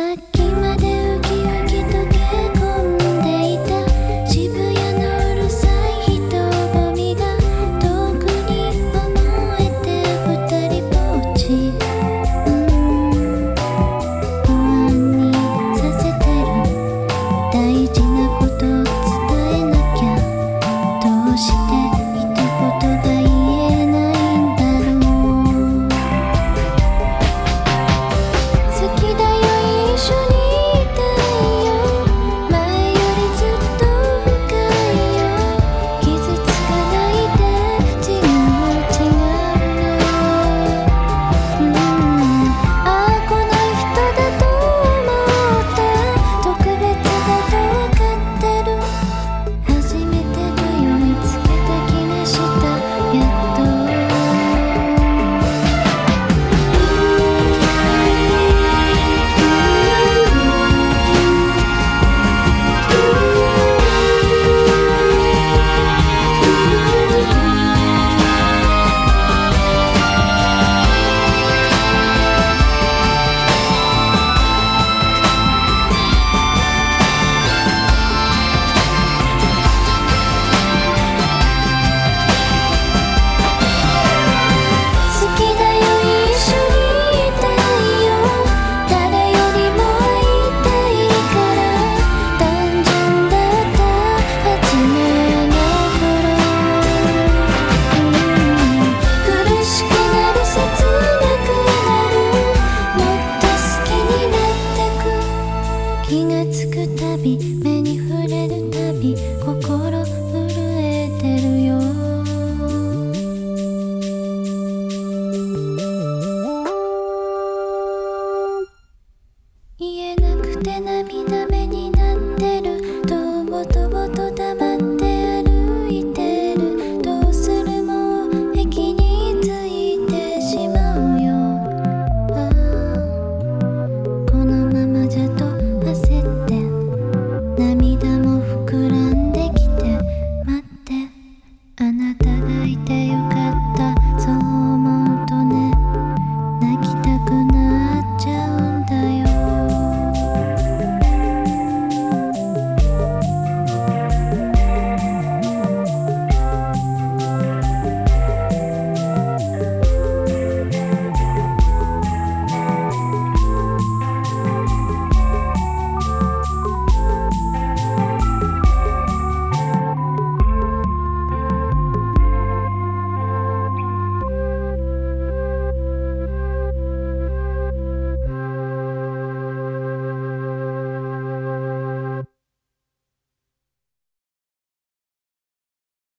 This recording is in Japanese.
だ